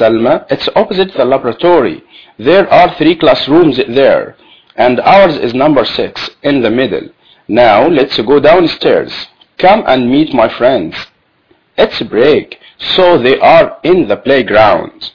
Salma. It's opposite the laboratory. There are three classrooms there, and ours is number six, in the middle. Now let's go downstairs. Come and meet my friends. It's break, so they are in the playground.